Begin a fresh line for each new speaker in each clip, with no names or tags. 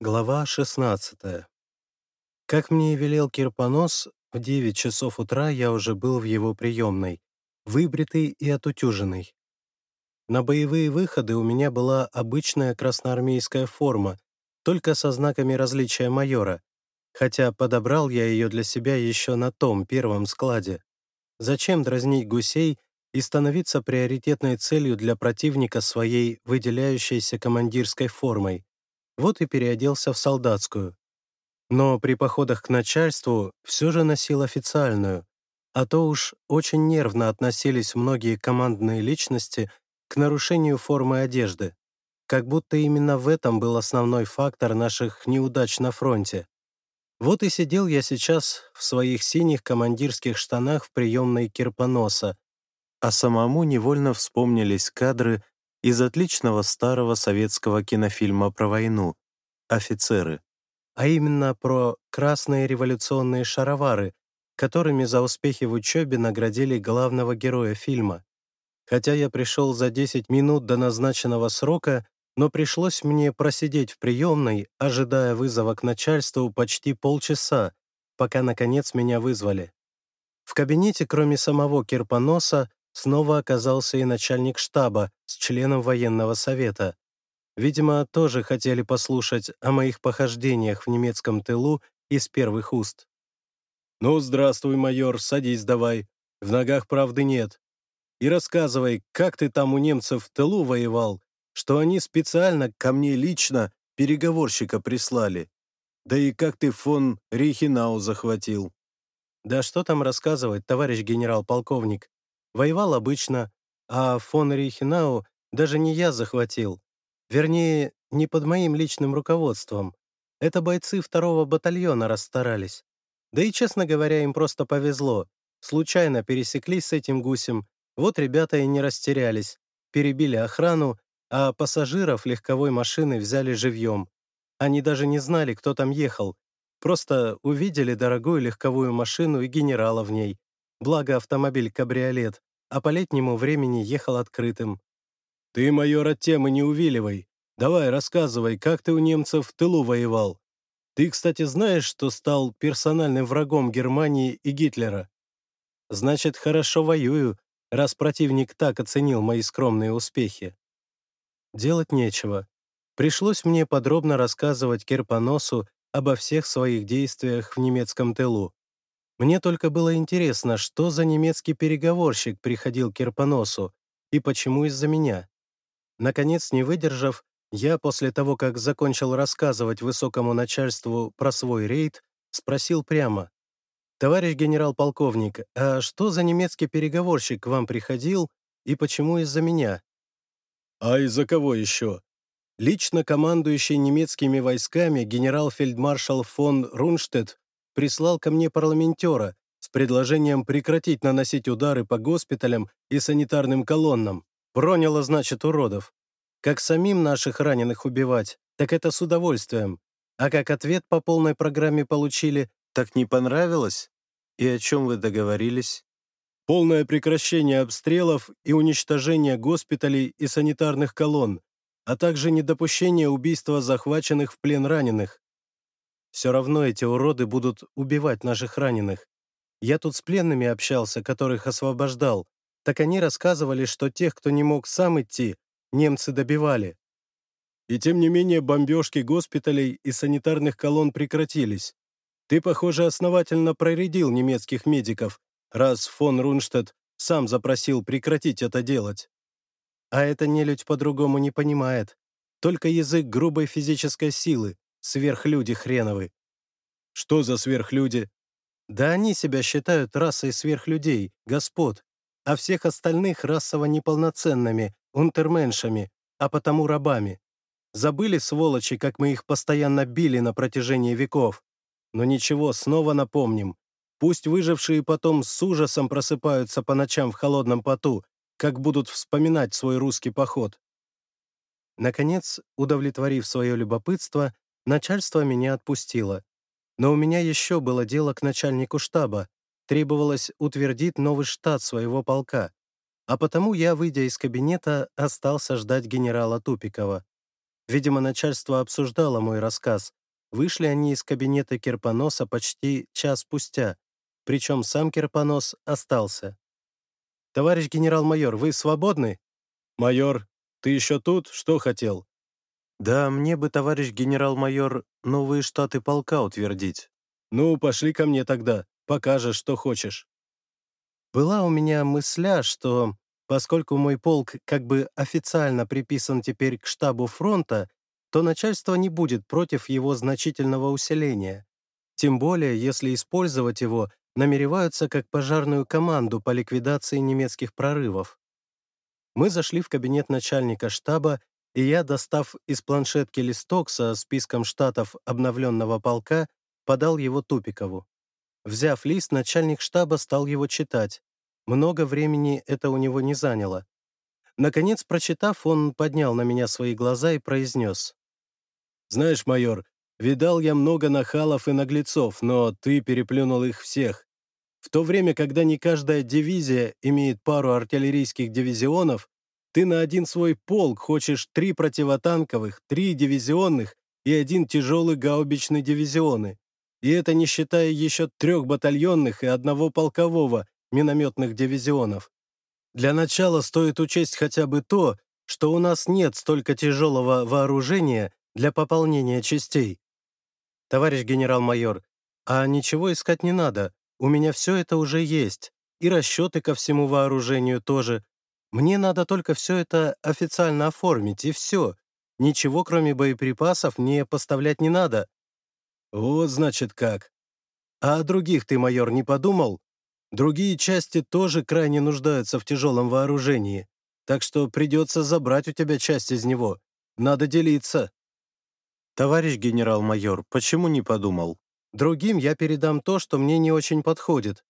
Глава 16. Как мне велел Кирпонос, в 9 часов утра я уже был в его приемной, выбритый и отутюженный. На боевые выходы у меня была обычная красноармейская форма, только со знаками различия майора, хотя подобрал я ее для себя еще на том первом складе. Зачем дразнить гусей и становиться приоритетной целью для противника своей выделяющейся командирской формой? Вот и переоделся в солдатскую. Но при походах к начальству все же носил официальную, а то уж очень нервно относились многие командные личности к нарушению формы одежды, как будто именно в этом был основной фактор наших неудач на фронте. Вот и сидел я сейчас в своих синих командирских штанах в приемной Кирпоноса, а самому невольно вспомнились кадры из отличного старого советского кинофильма про войну «Офицеры», а именно про красные революционные шаровары, которыми за успехи в учебе наградили главного героя фильма. Хотя я пришел за 10 минут до назначенного срока, но пришлось мне просидеть в приемной, ожидая вызова к начальству почти полчаса, пока, наконец, меня вызвали. В кабинете, кроме самого Кирпоноса, снова оказался и начальник штаба с членом военного совета. Видимо, тоже хотели послушать о моих похождениях в немецком тылу из первых уст. «Ну, здравствуй, майор, садись давай. В ногах правды нет. И рассказывай, как ты там у немцев в тылу воевал, что они специально ко мне лично переговорщика прислали. Да и как ты фон Рейхенау захватил». «Да что там рассказывать, товарищ генерал-полковник. Воевал обычно, а фон Рейхенау даже не я захватил. Вернее, не под моим личным руководством. Это бойцы второго батальона расстарались. Да и, честно говоря, им просто повезло. Случайно пересеклись с этим гусем, вот ребята и не растерялись. Перебили охрану, а пассажиров легковой машины взяли живьем. Они даже не знали, кто там ехал. Просто увидели дорогую легковую машину и генерала в ней. Благо автомобиль-кабриолет, а по летнему времени ехал открытым. «Ты, майор, от темы не увиливай. Давай, рассказывай, как ты у немцев в тылу воевал. Ты, кстати, знаешь, что стал персональным врагом Германии и Гитлера? Значит, хорошо воюю, раз противник так оценил мои скромные успехи. Делать нечего. Пришлось мне подробно рассказывать Кирпоносу обо всех своих действиях в немецком тылу. Мне только было интересно, что за немецкий переговорщик приходил к Кирпоносу и почему из-за меня. Наконец, не выдержав, я после того, как закончил рассказывать высокому начальству про свой рейд, спросил прямо. «Товарищ генерал-полковник, а что за немецкий переговорщик к вам приходил и почему из-за меня?» «А из-за кого еще?» Лично командующий немецкими войсками генерал-фельдмаршал фон Рунштедт прислал ко мне парламентера с предложением прекратить наносить удары по госпиталям и санитарным колоннам. Проняло, значит, уродов. Как самим наших раненых убивать, так это с удовольствием. А как ответ по полной программе получили, так не понравилось? И о чем вы договорились? Полное прекращение обстрелов и уничтожение госпиталей и санитарных колонн, а также недопущение убийства захваченных в плен раненых. Все равно эти уроды будут убивать наших раненых. Я тут с пленными общался, которых освобождал, так они рассказывали, что тех, кто не мог сам идти, немцы добивали. И тем не менее бомбежки госпиталей и санитарных колонн прекратились. Ты, похоже, основательно проредил немецких медиков, раз фон Рунштадт сам запросил прекратить это делать. А эта нелюдь по-другому не понимает. Только язык грубой физической силы, сверхлюди хреновы. Что за сверхлюди? Да они себя считают расой сверхлюдей, господ, а всех остальных расово неполноценными, унтерменшами, а потому рабами. Забыли, сволочи, как мы их постоянно били на протяжении веков. Но ничего, снова напомним. Пусть выжившие потом с ужасом просыпаются по ночам в холодном поту, как будут вспоминать свой русский поход. Наконец, удовлетворив свое любопытство, начальство меня отпустило. Но у меня еще было дело к начальнику штаба, требовалось утвердить новый штат своего полка, а потому я, выйдя из кабинета, остался ждать генерала Тупикова. Видимо, начальство обсуждало мой рассказ. Вышли они из кабинета Кирпоноса почти час спустя, причем сам Кирпонос остался. «Товарищ генерал-майор, вы свободны?»
«Майор, ты еще тут? Что хотел?»
«Да, мне бы, товарищ генерал-майор, новые штаты полка утвердить».
«Ну, пошли ко мне тогда, покажешь, что хочешь».
Была у меня мысля, что, поскольку мой полк как бы официально приписан теперь к штабу фронта, то начальство не будет против его значительного усиления. Тем более, если использовать его намереваются как пожарную команду по ликвидации немецких прорывов. Мы зашли в кабинет начальника штаба, и я, достав из планшетки листок со списком штатов обновленного полка, подал его Тупикову. Взяв лист, начальник штаба стал его читать. Много времени это у него не заняло. Наконец, прочитав, он поднял на меня свои глаза и произнес.
«Знаешь, майор, видал я много нахалов и наглецов, но ты переплюнул их всех. В то время, когда не каждая дивизия имеет пару артиллерийских дивизионов, ты на один свой полк хочешь три противотанковых, три дивизионных и один тяжелый гаубичный дивизионы. И это не считая еще трех батальонных и одного полкового минометных дивизионов. Для начала стоит учесть хотя бы то, что у нас нет столько тяжелого вооружения для пополнения частей.
Товарищ генерал-майор, а ничего искать не надо. У меня все это уже есть, и расчеты ко всему вооружению тоже. Мне надо только все это официально оформить, и все. Ничего, кроме боеприпасов, мне поставлять не надо».
«Вот, значит, как.
А о других ты, майор, не подумал? Другие части тоже крайне нуждаются в тяжелом вооружении, так что придется забрать у тебя часть из него. Надо делиться».
«Товарищ генерал-майор, почему не подумал?»
Другим я передам то, что мне не очень подходит.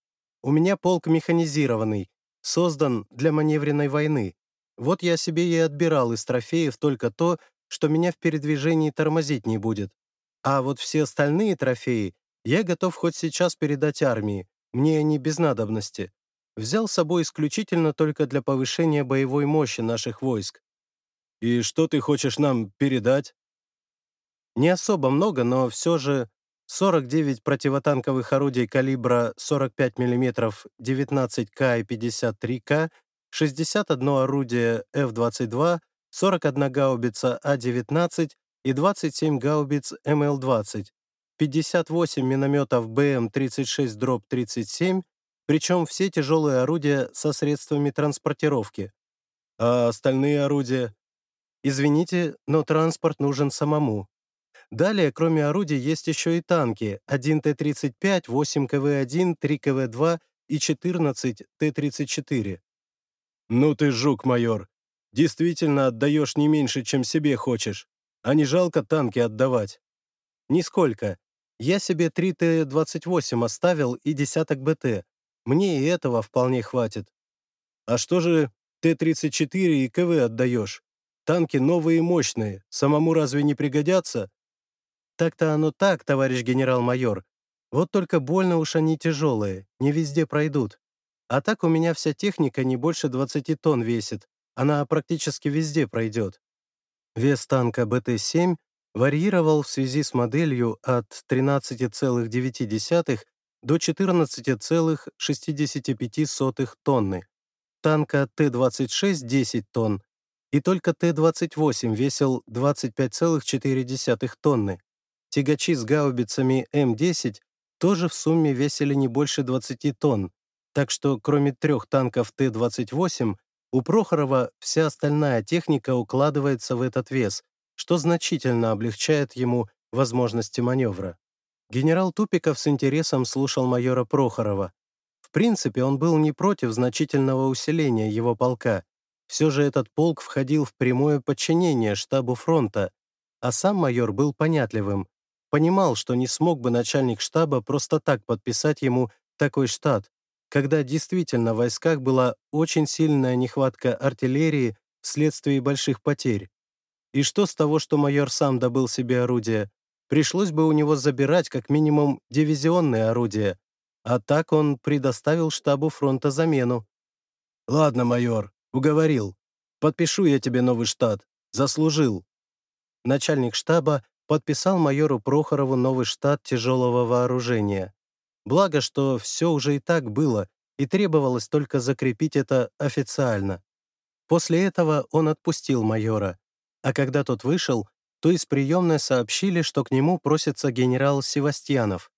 У меня полк механизированный, создан для маневренной войны. Вот я себе и отбирал из трофеев только то, что меня в передвижении тормозить не будет. А вот все остальные трофеи я готов хоть сейчас передать армии, мне они без надобности. Взял с собой исключительно только для повышения боевой мощи наших войск.
«И что ты хочешь нам передать?»
Не особо много, но все же 49 противотанковых орудий калибра 45 мм 19К и 53К, 61 орудие F-22, 41 гаубица А-19 и 27 гаубиц МЛ-20, 58 минометов БМ-36-37, причем все тяжелые орудия со средствами транспортировки.
А остальные орудия?
Извините, но транспорт нужен самому. Далее, кроме орудий, есть еще и танки 1 Т-35, 8 КВ-1, 3 КВ-2 и 14 Т-34.
«Ну ты жук, майор. Действительно отдаешь не меньше, чем себе хочешь. А не жалко танки отдавать?»
«Нисколько. Я себе 3 Т-28 оставил и десяток БТ. Мне и этого вполне хватит».
«А что же Т-34 и КВ отдаешь? Танки новые и мощные. Самому разве не пригодятся?»
Так-то оно так, товарищ генерал-майор. Вот только больно уж они тяжелые, не везде пройдут. А так у меня вся техника не больше 20 тонн весит. Она практически везде пройдет. Вес танка БТ-7 варьировал в связи с моделью от 13,9 до 14,65 тонны. Танка Т-26 — 10 тонн, и только Т-28 весил 25,4 тонны. Тягачи с гаубицами М-10 тоже в сумме весили не больше 20 тонн, так что кроме трех танков Т-28 у Прохорова вся остальная техника укладывается в этот вес, что значительно облегчает ему возможности маневра. Генерал Тупиков с интересом слушал майора Прохорова. В принципе, он был не против значительного усиления его полка. Все же этот полк входил в прямое подчинение штабу фронта, а сам майор был понятливым, Понимал, что не смог бы начальник штаба просто так подписать ему такой штат, когда действительно в войсках была очень сильная нехватка артиллерии вследствие больших потерь. И что с того, что майор сам добыл себе орудие? Пришлось бы у него забирать как минимум дивизионные орудия, а так он предоставил штабу фронта замену.
«Ладно, майор, уговорил. Подпишу я тебе новый штат. Заслужил.
начальник штаба подписал майору Прохорову новый штат тяжелого вооружения. Благо, что все уже и так было, и требовалось только закрепить это официально. После этого он отпустил майора, а когда тот вышел, то из приемной сообщили, что к нему просится генерал Севастьянов.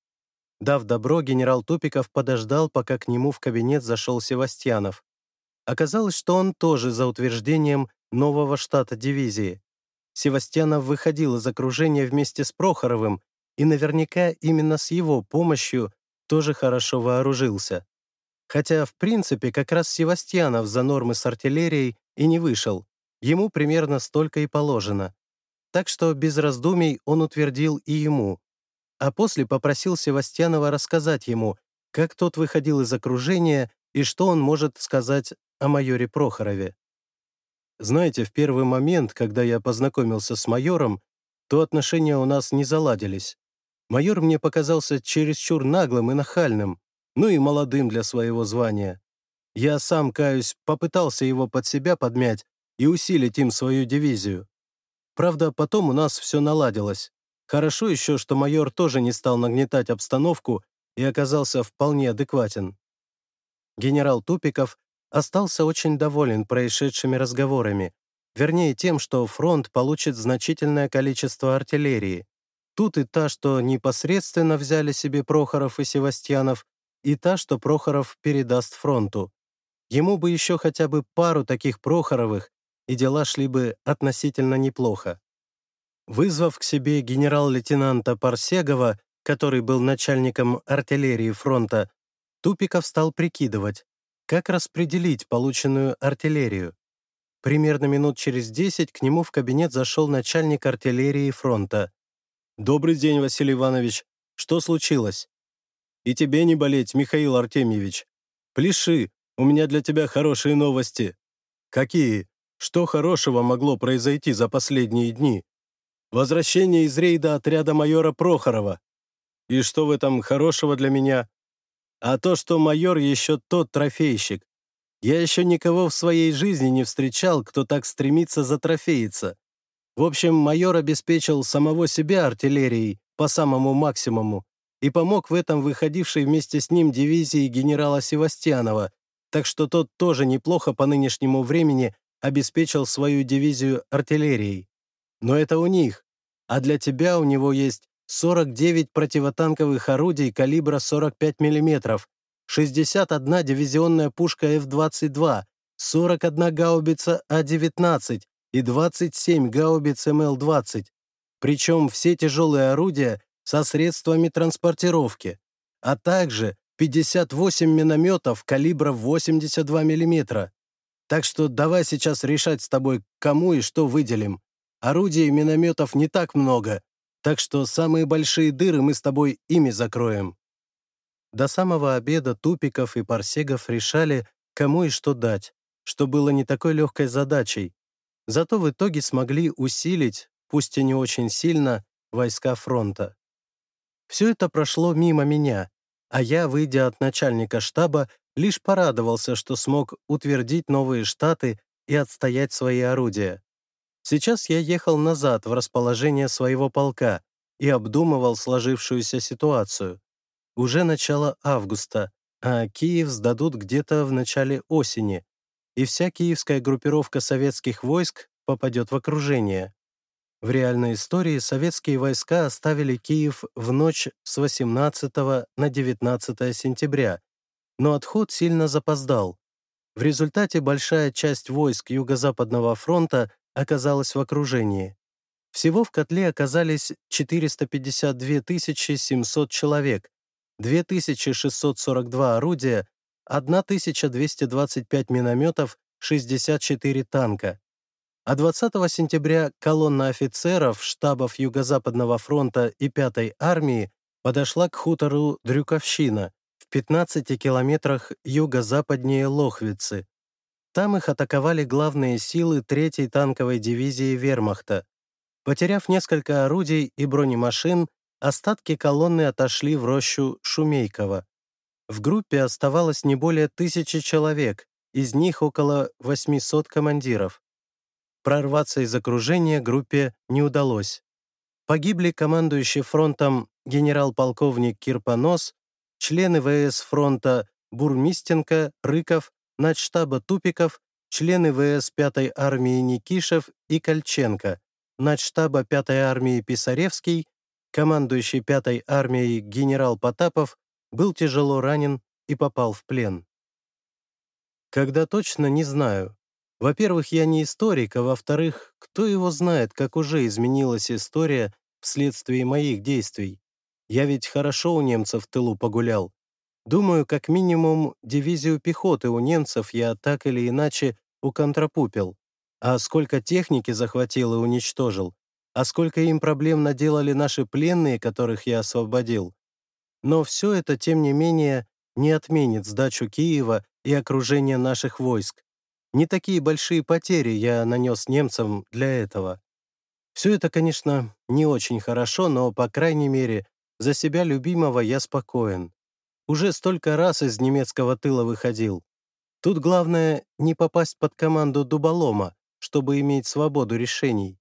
Дав добро, генерал Тупиков подождал, пока к нему в кабинет зашел Севастьянов. Оказалось, что он тоже за утверждением нового штата дивизии. Севастьянов выходил из окружения вместе с Прохоровым, и наверняка именно с его помощью тоже хорошо вооружился. Хотя, в принципе, как раз Севастьянов за нормы с артиллерией и не вышел. Ему примерно столько и положено. Так что без раздумий он утвердил и ему. А после попросил Севастьянова рассказать ему, как тот выходил из окружения и что он может сказать о майоре Прохорове. Знаете, в первый момент, когда я познакомился с майором, то отношения у нас не заладились. Майор мне показался чересчур наглым и нахальным, ну и молодым для своего звания. Я сам, каюсь, попытался его под себя подмять и усилить им свою дивизию. Правда, потом у нас все наладилось. Хорошо еще, что майор тоже не стал нагнетать обстановку и оказался вполне адекватен. Генерал Тупиков остался очень доволен происшедшими разговорами, вернее тем, что фронт получит значительное количество артиллерии. Тут и та, что непосредственно взяли себе Прохоров и Севастьянов, и та, что Прохоров передаст фронту. Ему бы еще хотя бы пару таких Прохоровых, и дела шли бы относительно неплохо. Вызвав к себе генерал-лейтенанта Парсегова, который был начальником артиллерии фронта, Тупиков стал прикидывать, как распределить полученную артиллерию. Примерно минут через десять к нему в кабинет зашел начальник артиллерии фронта. «Добрый день, Василий Иванович. Что случилось?» «И тебе не болеть, Михаил Артемьевич. Пляши, у меня для тебя хорошие новости». «Какие? Что хорошего могло произойти за последние дни?» «Возвращение из рейда отряда майора Прохорова». «И что в этом хорошего для меня?» А то, что майор еще тот трофейщик. Я еще никого в своей жизни не встречал, кто так стремится затрофеиться. В общем, майор обеспечил самого себя артиллерией по самому максимуму и помог в этом выходившей вместе с ним дивизии генерала Севастьянова, так что тот тоже неплохо по нынешнему времени обеспечил свою дивизию артиллерией. Но это у них, а для тебя у него есть 49 противотанковых орудий калибра 45 мм, 61 дивизионная пушка F-22, 41 гаубица А-19 и 27 гаубиц МЛ-20. Причем все тяжелые орудия со средствами транспортировки, а также 58 минометов калибра 82 мм. Так что давай сейчас решать с тобой, кому и что выделим. Орудий и минометов не так много, так что самые большие дыры мы с тобой ими закроем». До самого обеда Тупиков и Парсегов решали, кому и что дать, что было не такой легкой задачей. Зато в итоге смогли усилить, пусть и не очень сильно, войска фронта. Все это прошло мимо меня, а я, выйдя от начальника штаба, лишь порадовался, что смог утвердить новые штаты и отстоять свои орудия. Сейчас я ехал назад в расположение своего полка и обдумывал сложившуюся ситуацию. Уже начало августа, а Киев сдадут где-то в начале осени, и вся киевская группировка советских войск попадет в окружение. В реальной истории советские войска оставили Киев в ночь с 18 на 19 сентября, но отход сильно запоздал. В результате большая часть войск Юго-Западного фронта оказалась в окружении. Всего в котле оказались 452 700 человек, 2642 орудия, 1225 минометов, 64 танка. А 20 сентября колонна офицеров штабов Юго-Западного фронта и 5-й армии подошла к хутору Дрюковщина в 15 километрах юго-западнее Лохвицы, там их атаковали главные силы 3-й танковой дивизии вермахта. Потеряв несколько орудий и бронемашин, остатки колонны отошли в рощу Шумейкова. В группе оставалось не более тысячи человек, из них около 800 командиров. Прорваться из окружения группе не удалось. Погибли командующий фронтом генерал-полковник Кирпонос, члены ВС фронта Бурмистенко, Рыков, начштаба Тупиков, члены ВС 5-й армии Никишев и Кольченко, начштаба 5-й армии Писаревский, командующий 5-й армией генерал Потапов был тяжело ранен и попал в плен. Когда точно, не знаю. Во-первых, я не историк, а во-вторых, кто его знает, как уже изменилась история вследствие моих действий. Я ведь хорошо у немцев в тылу погулял. Думаю, как минимум дивизию пехоты у немцев я так или иначе уконтрапупил. А сколько техники захватил и уничтожил, а сколько им проблем наделали наши пленные, которых я освободил. Но все это, тем не менее, не отменит сдачу Киева и окружение наших войск. Не такие большие потери я нанес немцам для этого. Все это, конечно, не очень хорошо, но, по крайней мере, за себя любимого я спокоен. Уже столько раз из немецкого тыла выходил. Тут главное не попасть под команду дуболома, чтобы иметь свободу решений.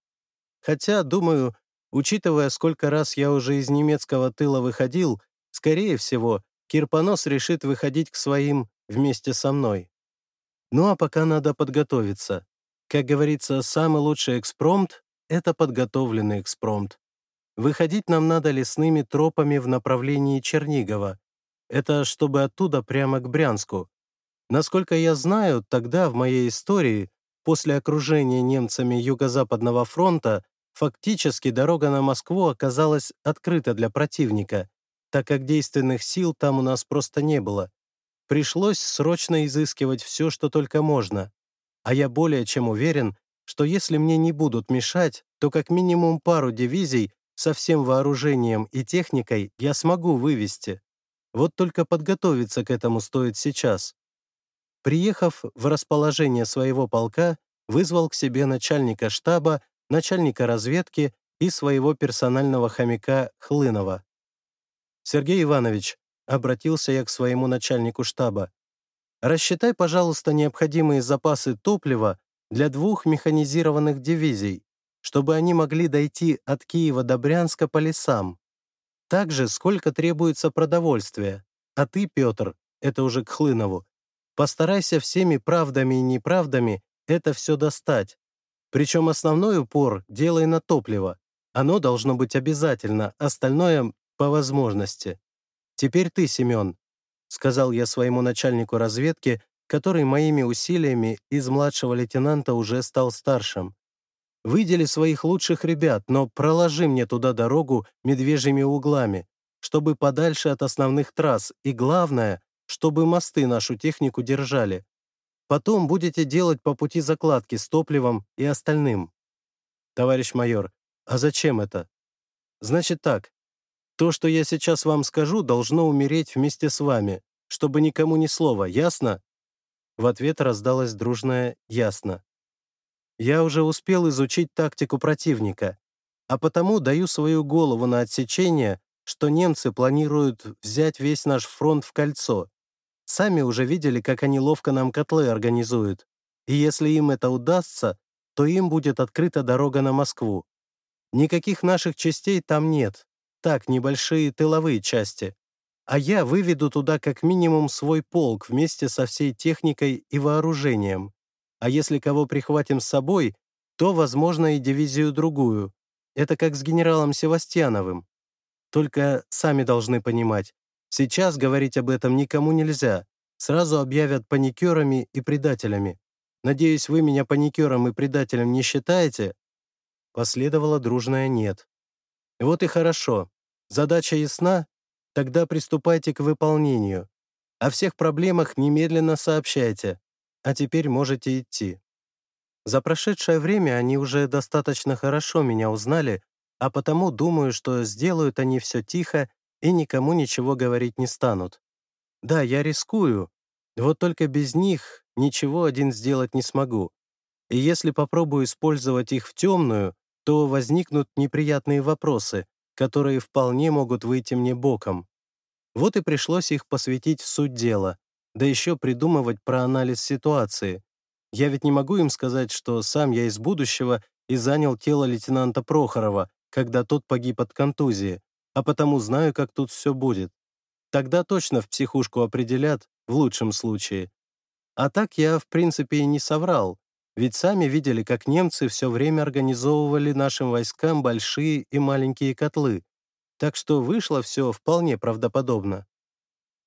Хотя, думаю, учитывая, сколько раз я уже из немецкого тыла выходил, скорее всего, Кирпонос решит выходить к своим вместе со мной. Ну а пока надо подготовиться. Как говорится, самый лучший экспромт — это подготовленный экспромт. Выходить нам надо лесными тропами в направлении Чернигова. Это чтобы оттуда прямо к Брянску. Насколько я знаю, тогда в моей истории, после окружения немцами Юго-Западного фронта, фактически дорога на Москву оказалась открыта для противника, так как действенных сил там у нас просто не было. Пришлось срочно изыскивать все, что только можно. А я более чем уверен, что если мне не будут мешать, то как минимум пару дивизий со всем вооружением и техникой я смогу вывести. Вот только подготовиться к этому стоит сейчас. Приехав в расположение своего полка, вызвал к себе начальника штаба, начальника разведки и своего персонального хомяка Хлынова. «Сергей Иванович, Обратился я к своему начальнику штаба. «Рассчитай, пожалуйста, необходимые запасы топлива для двух механизированных дивизий, чтобы они могли дойти от Киева до Брянска по лесам. Также сколько требуется продовольствия. А ты, Петр, это уже к Хлынову, постарайся всеми правдами и неправдами это все достать. Причем основной упор делай на топливо. Оно должно быть обязательно, остальное — по возможности. «Теперь ты, Семен», — сказал я своему начальнику разведки, который моими усилиями из младшего лейтенанта уже стал старшим. «Выдели своих лучших ребят, но проложи мне туда дорогу медвежьими углами, чтобы подальше от основных трасс, и главное, чтобы мосты нашу технику держали. Потом будете делать по пути закладки с топливом и остальным». «Товарищ майор, а зачем это?» «Значит так, то, что я сейчас вам скажу, должно умереть вместе с вами, чтобы никому ни слова, ясно?» В ответ раздалось дружное «ясно». «Я уже успел изучить тактику противника, а потому даю свою голову на отсечение, что немцы планируют взять весь наш фронт в кольцо. Сами уже видели, как они ловко нам котлы организуют. И если им это удастся, то им будет открыта дорога на Москву. Никаких наших частей там нет, так, небольшие тыловые части. А я выведу туда как минимум свой полк вместе со всей техникой и вооружением. А если кого прихватим с собой, то, возможно, и дивизию другую. Это как с генералом Севастьяновым. Только сами должны понимать, сейчас говорить об этом никому нельзя. Сразу объявят паникерами и предателями. Надеюсь, вы меня паникером и предателем не считаете?» Последовало дружное «нет». Вот и хорошо. Задача ясна? Тогда приступайте к выполнению. О всех проблемах немедленно сообщайте. А теперь можете идти. За прошедшее время они уже достаточно хорошо меня узнали, а потому думаю, что сделают они все тихо и никому ничего говорить не станут. Да, я рискую, вот только без них ничего один сделать не смогу. И если попробую использовать их в темную, то возникнут неприятные вопросы, которые вполне могут выйти мне боком. Вот и пришлось их посвятить в суть дела, да еще придумывать про анализ ситуации. Я ведь не могу им сказать, что сам я из будущего и занял тело лейтенанта Прохорова, когда тот погиб от контузии, а потому знаю, как тут все будет. Тогда точно в психушку определят, в лучшем случае. А так я, в принципе, и не соврал, ведь сами видели, как немцы все время организовывали нашим войскам большие и маленькие котлы, так что вышло все вполне правдоподобно.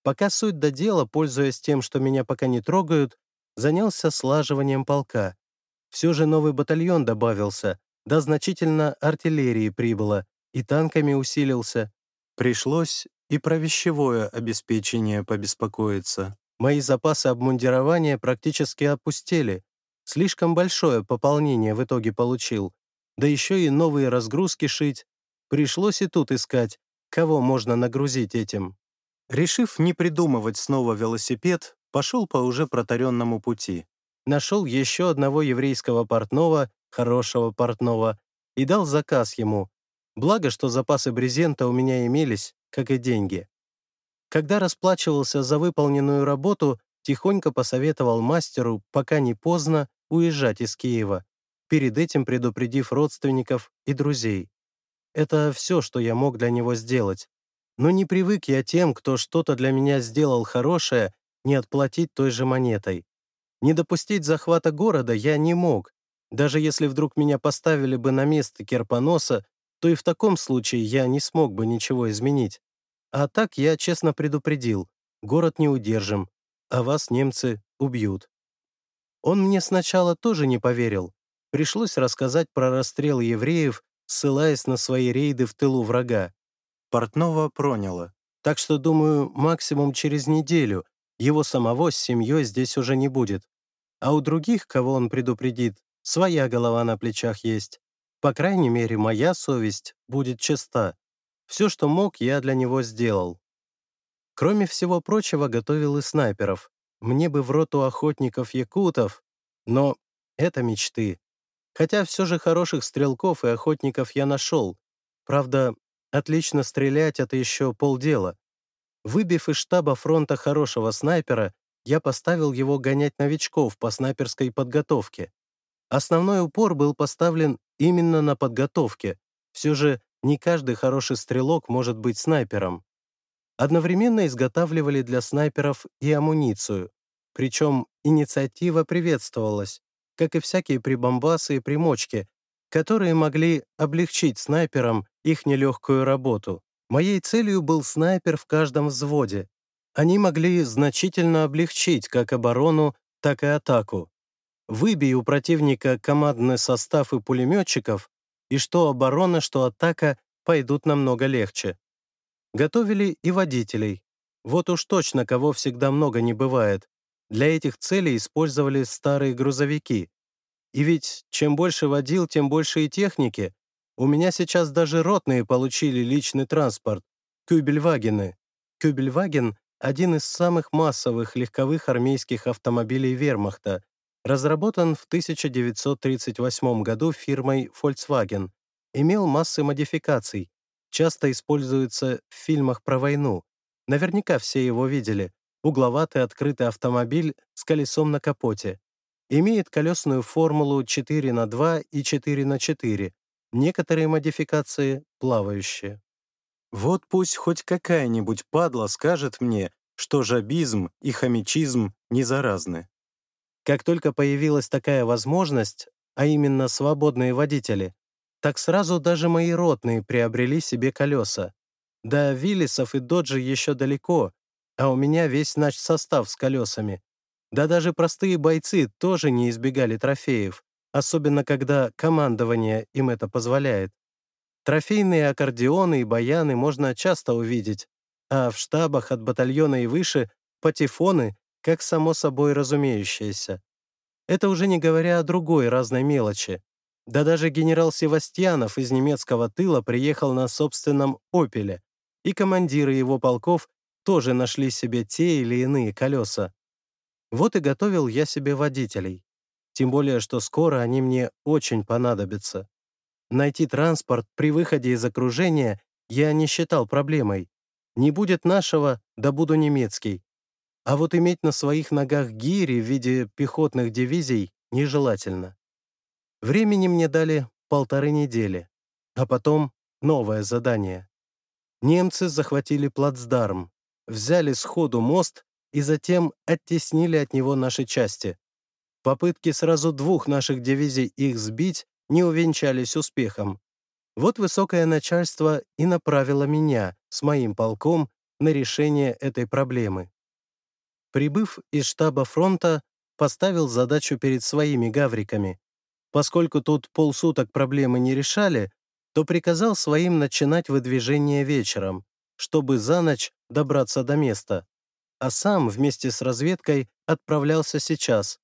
Пока суть до дела, пользуясь тем, что меня пока не трогают, занялся слаживанием полка. Все же новый батальон добавился, да значительно артиллерии прибыло, и танками усилился. Пришлось и про вещевое обеспечение побеспокоиться. Мои запасы обмундирования практически опустели. Слишком большое пополнение в итоге получил. Да еще и новые разгрузки шить. Пришлось и тут искать, кого можно нагрузить этим. Решив не придумывать снова велосипед, пошел по уже протаренному пути. Нашел еще одного еврейского портного, хорошего портного, и дал заказ ему. Благо, что запасы брезента у меня имелись, как и деньги. Когда расплачивался за выполненную работу, тихонько посоветовал мастеру, пока не поздно, уезжать из Киева, перед этим предупредив родственников и друзей. Это все, что я мог для него сделать. Но не привык я тем, кто что-то для меня сделал хорошее, не отплатить той же монетой. Не допустить захвата города я не мог. Даже если вдруг меня поставили бы на место Керпоноса, то и в таком случае я не смог бы ничего изменить. А так я честно предупредил, город не удержим, а вас немцы убьют. Он мне сначала тоже не поверил. Пришлось рассказать про расстрел евреев, ссылаясь на свои рейды в тылу врага. Портнова проняло. Так что, думаю, максимум через неделю его самого с семьей здесь уже не будет. А у других, кого он предупредит, своя голова на плечах есть. По крайней мере, моя совесть будет чиста. Все, что мог, я для него сделал. Кроме всего прочего, готовил и снайперов. Мне бы в роту охотников-якутов, но это мечты. Хотя все же хороших стрелков и охотников я нашел. Правда, Отлично стрелять — это еще полдела. Выбив из штаба фронта хорошего снайпера, я поставил его гонять новичков по снайперской подготовке. Основной упор был поставлен именно на подготовке. Все же не каждый хороший стрелок может быть снайпером. Одновременно изготавливали для снайперов и амуницию. Причем инициатива приветствовалась, как и всякие прибамбасы и примочки, которые могли облегчить снайперам их нелегкую работу. Моей целью был снайпер в каждом взводе. Они могли значительно облегчить как оборону, так и атаку. Выбей у противника командный состав и пулеметчиков, и что оборона, что атака пойдут намного легче. Готовили и водителей. Вот уж точно кого всегда много не бывает. Для этих целей использовали старые грузовики. И ведь чем больше водил, тем больше и техники. У меня сейчас даже ротные получили личный транспорт — Кюбельвагены. Кюбельваген — один из самых массовых легковых армейских автомобилей вермахта, разработан в 1938 году фирмой Volkswagen, имел массы модификаций, часто используется в фильмах про войну. Наверняка все его видели. Угловатый открытый автомобиль с колесом на капоте имеет колесную формулу 4 на 2 и 4 на 4, некоторые модификации плавающие. Вот пусть хоть какая-нибудь падла скажет мне, что жабизм и хомячизм не заразны. Как только появилась такая возможность, а именно свободные водители, так сразу даже мои ротные приобрели себе колеса. До Виллисов и Доджи еще далеко, а у меня весь наш состав с колесами. Да даже простые бойцы тоже не избегали трофеев, особенно когда командование им это позволяет. Трофейные аккордеоны и баяны можно часто увидеть, а в штабах от батальона и выше патефоны, как само собой разумеющееся. Это уже не говоря о другой разной мелочи. Да даже генерал Севастьянов из немецкого тыла приехал на собственном «Опеле», и командиры его полков тоже нашли себе те или иные колеса. Вот и готовил я себе водителей. Тем более, что скоро они мне очень понадобятся. Найти транспорт при выходе из окружения я не считал проблемой. Не будет нашего, да буду немецкий. а вот иметь на своих ногах гири в виде пехотных дивизий нежелательно. Времени мне дали полторы недели, а потом новое задание. Немцы захватили плацдарм, взяли сходу мост и затем оттеснили от него наши части. Попытки сразу двух наших дивизий их сбить не увенчались успехом. Вот высокое начальство и направило меня с моим полком на решение этой проблемы. Прибыв из штаба фронта, поставил задачу перед своими гавриками. Поскольку тут полсуток проблемы не решали, то приказал своим начинать выдвижение вечером, чтобы за ночь добраться до места, а сам вместе с разведкой отправлялся сейчас.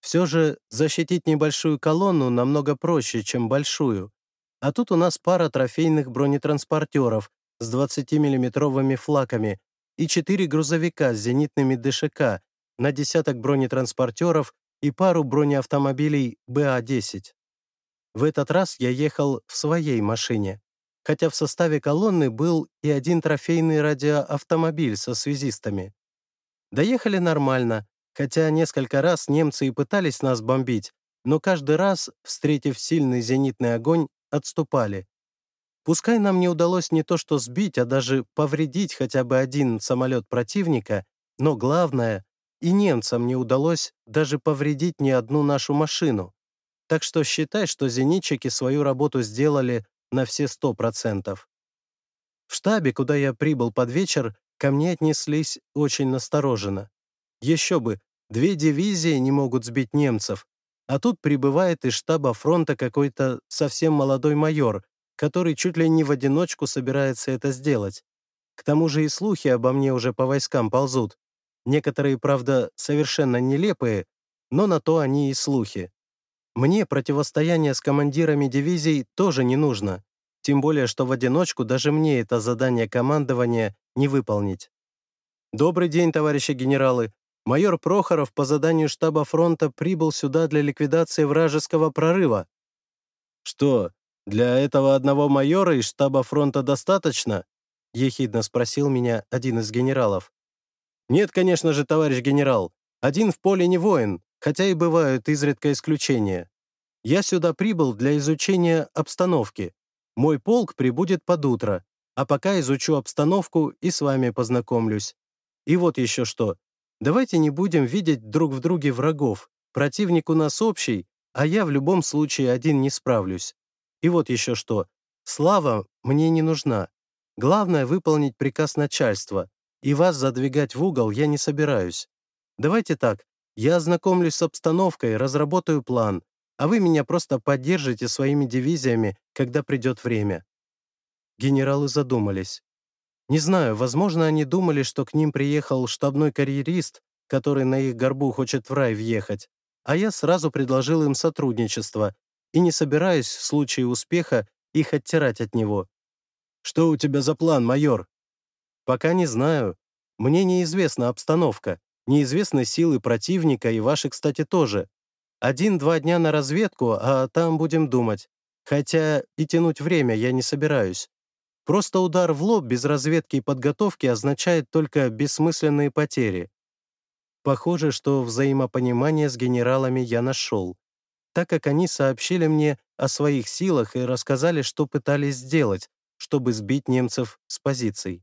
Все же защитить небольшую колонну намного проще, чем большую. А тут у нас пара трофейных бронетранспортеров с 20-миллиметровыми флаками и четыре грузовика с зенитными ДШК на десяток бронетранспортеров и пару бронеавтомобилей БА-10. В этот раз я ехал в своей машине, хотя в составе колонны был и один трофейный радиоавтомобиль со связистами. Доехали нормально, хотя несколько раз немцы и пытались нас бомбить, но каждый раз, встретив сильный зенитный огонь, отступали. Пускай нам не удалось не то что сбить, а даже повредить хотя бы один самолет противника, но главное, и немцам не удалось даже повредить ни одну нашу машину. Так что считай, что зенитчики свою работу сделали на все сто процентов. В штабе, куда я прибыл под вечер, ко мне отнеслись очень настороженно. Еще бы, две дивизии не могут сбить немцев, а тут прибывает из штаба фронта какой-то совсем молодой майор, который чуть ли не в одиночку собирается это сделать. К тому же и слухи обо мне уже по войскам ползут. Некоторые, правда, совершенно нелепые, но на то они и слухи. Мне противостояние с командирами дивизий тоже не нужно, тем более, что в одиночку даже мне это задание командования не выполнить. «Добрый день, товарищи генералы майор Прохоров по заданию штаба фронта прибыл сюда для ликвидации вражеского прорыва. «Что, для этого одного майора из штаба фронта достаточно?» — ехидно спросил меня один из генералов. «Нет, конечно же, товарищ генерал. Один в поле не воин, хотя и бывают изредка исключения. Я сюда прибыл для изучения обстановки. Мой полк прибудет под утро, а пока изучу обстановку и с вами познакомлюсь. И вот еще что. Давайте не будем видеть друг в друге врагов. Противник у нас общий, а я в любом случае один не справлюсь. И вот еще что. Слава мне не нужна. Главное — выполнить приказ начальства, и вас задвигать в угол я не собираюсь. Давайте так, я ознакомлюсь с обстановкой, разработаю план, а вы меня просто поддержите своими дивизиями, когда придет время». Генералы задумались. Не знаю, возможно, они думали, что к ним приехал штабной карьерист, который на их горбу хочет в рай въехать, а я сразу предложил им сотрудничество и не собираюсь в случае успеха их оттирать от него. «Что у тебя за план, майор?» «Пока не знаю. Мне неизвестна обстановка, неизвестны силы противника и ваши, кстати, тоже. Один-два дня на разведку, а там будем думать. Хотя и тянуть время я не собираюсь. Просто удар в лоб без разведки и подготовки означает только бессмысленные потери. Похоже, что взаимопонимание с генералами я нашел, так как они сообщили мне о своих силах и рассказали, что пытались сделать, чтобы сбить немцев с позиций.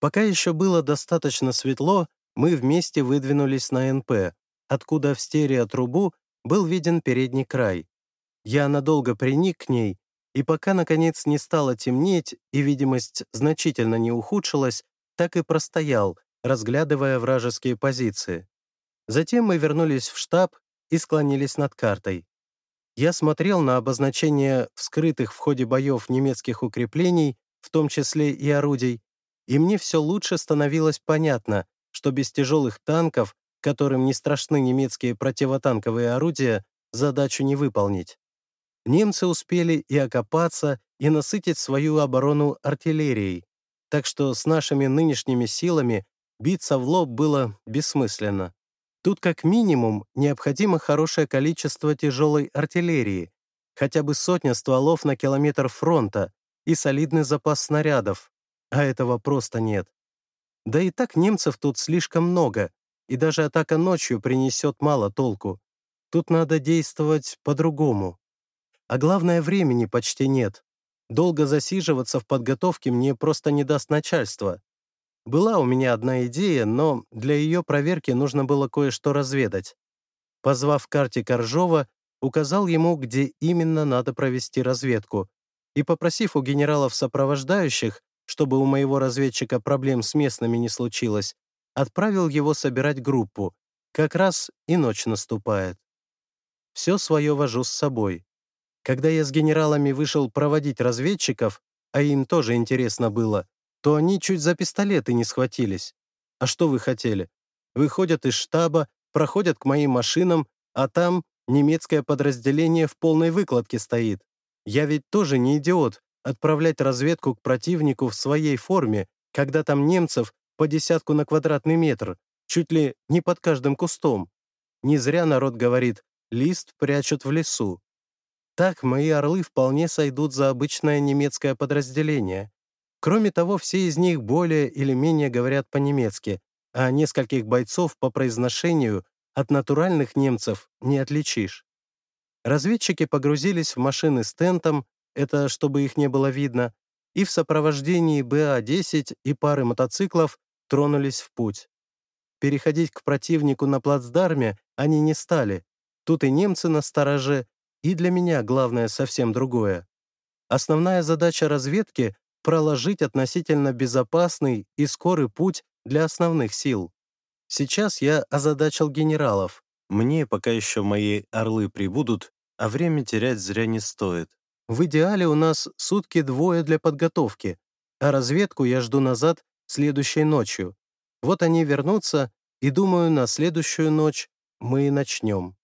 Пока еще было достаточно светло, мы вместе выдвинулись на НП, откуда в стереотрубу был виден передний край. Я надолго приник к ней и пока, наконец, не стало темнеть и видимость значительно не ухудшилась, так и простоял, разглядывая вражеские позиции. Затем мы вернулись в штаб и склонились над картой. Я смотрел на обозначения вскрытых в ходе боев немецких укреплений, в том числе и орудий, и мне все лучше становилось понятно, что без тяжелых танков, которым не страшны немецкие противотанковые орудия, задачу не выполнить немцы успели и окопаться, и насытить свою оборону артиллерией, так что с нашими нынешними силами биться в лоб было бессмысленно. Тут как минимум необходимо хорошее количество тяжелой артиллерии, хотя бы сотня стволов на километр фронта и солидный запас снарядов, а этого просто нет. Да и так немцев тут слишком много, и даже атака ночью принесет мало толку. Тут надо действовать по-другому. А главное, времени почти нет. Долго засиживаться в подготовке мне просто не даст начальство. Была у меня одна идея, но для ее проверки нужно было кое-что разведать. Позвав карте Коржова, указал ему, где именно надо провести разведку, и попросив у генералов сопровождающих, чтобы у моего разведчика проблем с местными не случилось, отправил его собирать группу. Как раз и ночь наступает. Все свое вожу с собой. Когда я с генералами вышел проводить разведчиков, а им тоже интересно было, то они чуть за пистолеты не схватились. А что вы хотели? Выходят из штаба, проходят к моим машинам, а там немецкое подразделение в полной выкладке стоит. Я ведь тоже не идиот отправлять разведку к противнику в своей форме, когда там немцев по десятку на квадратный метр, чуть ли не под каждым кустом. Не зря народ говорит «лист прячут в лесу». Так мои орлы вполне сойдут за обычное немецкое подразделение. Кроме того, все из них более или менее говорят по-немецки, а нескольких бойцов по произношению от натуральных немцев не отличишь. Разведчики погрузились в машины с тентом, это чтобы их не было видно, и в сопровождении БА-10 и пары мотоциклов тронулись в путь. Переходить к противнику на плацдарме они не стали. Тут и немцы на стороже, и для меня главное совсем другое. Основная задача разведки — проложить относительно безопасный и скорый путь для основных сил. Сейчас я озадачил генералов. Мне, пока еще мои орлы прибудут, а время терять зря не стоит. В идеале у нас сутки-двое для подготовки, а разведку я жду назад следующей ночью. Вот они вернутся, и, думаю, на следующую ночь мы и начнем.